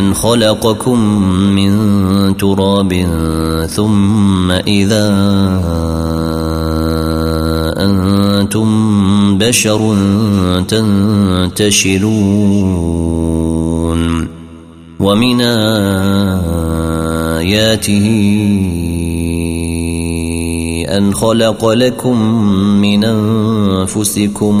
أن خلقكم من تراب ثم إذا أنتم بشر تنتشرون ومن آياته أن خلق لكم من أنفسكم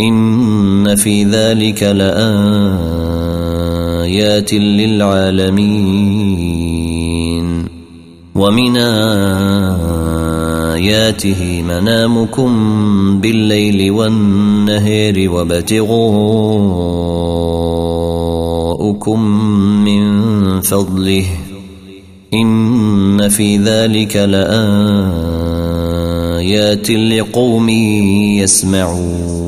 إن في ذلك لآيات للعالمين. ومن آياته منامكم بالليل والنهر وابتغاؤكم من فضله. إن في ذلك لآيات لقوم يسمعون.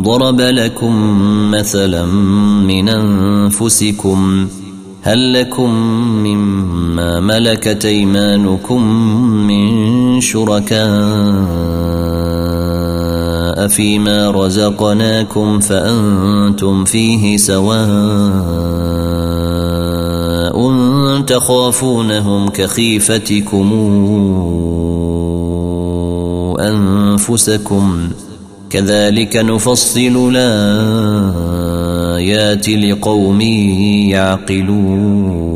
ضرب لكم مثلا من أنفسكم هل لكم مما ملكت أيمانكم من شركاء فيما رزقناكم فأنتم فيه سواء تخافونهم كخيفتكم أنفسكم كذلك نفصل الآيات لقوم يعقلون.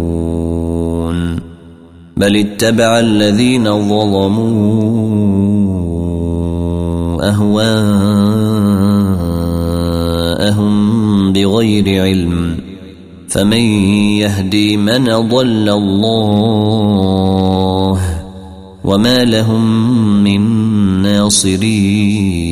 بل اتبع الذين ظلموا أهواءهم بغير علم. فمن يهدي من ضل الله وما لهم من الناصرين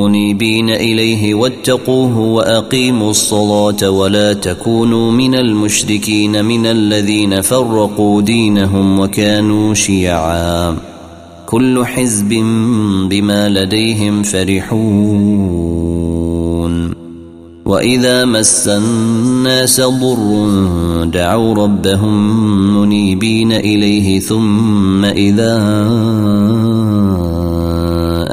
منيبين إليه واتقوه وأقيموا الصلاة ولا تكونوا من المشركين من الذين فرقوا دينهم وكانوا شيعا. كل حزب بما لديهم فرحون. وإذا مس الناس ضر دعوا ربهم منيبين إليه ثم إذا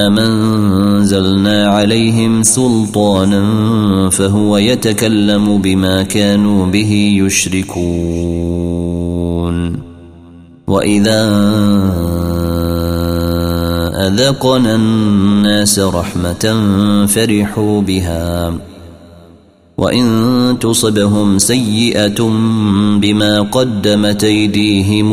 أمنزلنا عليهم سلطانا فهو يتكلم بما كانوا به يشركون وإذا أذقنا الناس رحمة فرحوا بها وإن تصبهم سيئة بما قدمت أيديهم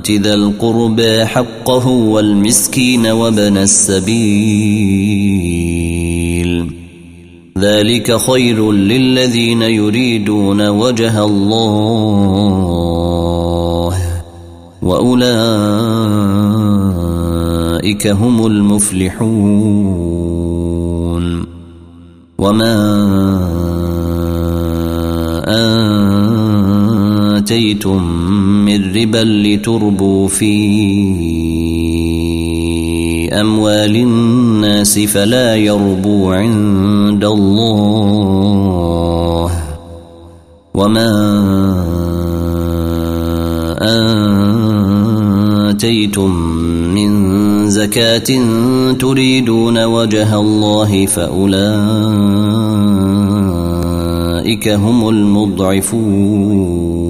فآت ذا القربى حقه والمسكين وبن السبيل. ذلك خير للذين يريدون وجه الله. وأولئك هم المفلحون. وما آتيتم من ربا لتربوا في أموال الناس فلا يربو عند الله وما آتيتم من زكاة تريدون وجه الله فأولئك هم المضعفون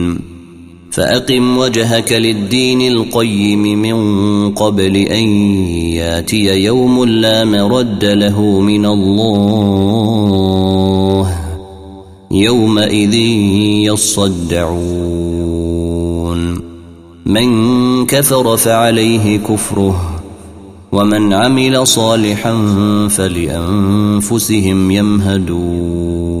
فأقم وجهك للدين القيم من قبل أن يأتي يوم لا مرد له من الله يومئذ يصدعون. من كفر فعليه كفره ومن عمل صالحا فلأنفسهم يمهدون.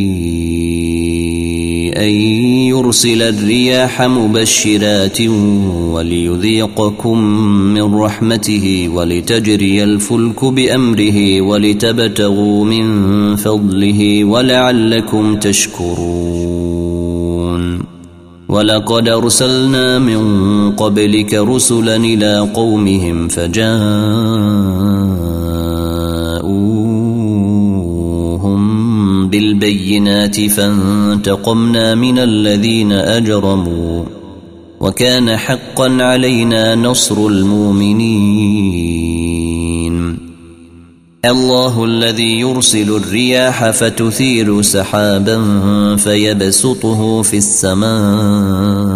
يرسل الرياح مبشرات وليذيقكم من رحمته ولتجري الفلك بأمره ولتبتغوا من فضله ولعلكم تشكرون. ولقد أرسلنا من قبلك رسلا إلى قومهم فجاءوهم بالبينات فانتقمنا من الذين أجرموا وكان حقا علينا نصر المؤمنين. الله الذي يرسل الرياح فتثير سحابا فيبسطه في السماء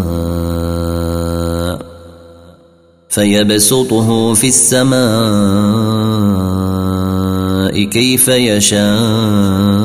فيبسطه في السماء كيف يشاء.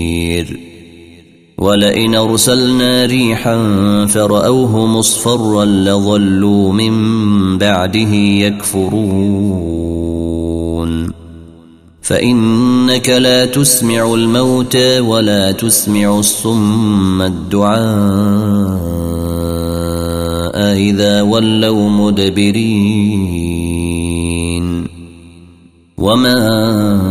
ولئن أرسلنا ريحا فرأوه مصفرا لظلوا من بعده يكفرون. فإنك لا تسمع الموتى ولا تسمع الصم الدعاء إذا ولوا مدبرين. وما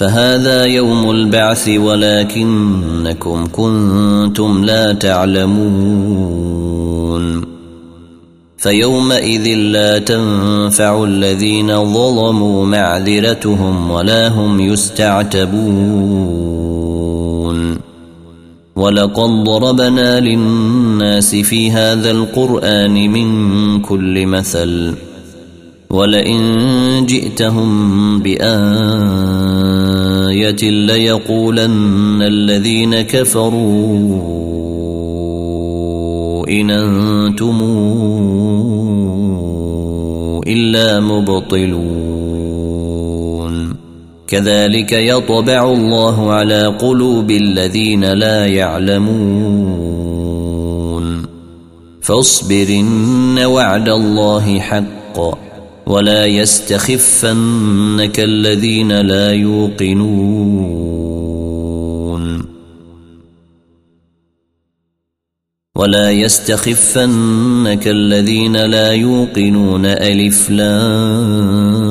فهذا يوم البعث ولكنكم كنتم لا تعلمون. فيومئذ لا تنفع الذين ظلموا معذرتهم ولا هم يستعتبون. ولقد ضربنا للناس في هذا القرآن من كل مثل. ولئن جئتهم بايه ليقولن الذين كفروا إن أنتم إلا مبطلون. كذلك يطبع الله على قلوب الذين لا يعلمون. فاصبر إن وعد الله حق. ولا يستخفنك الذين لا يوقنون. ولا يستخفنك الذين لا يوقنون ألف لام.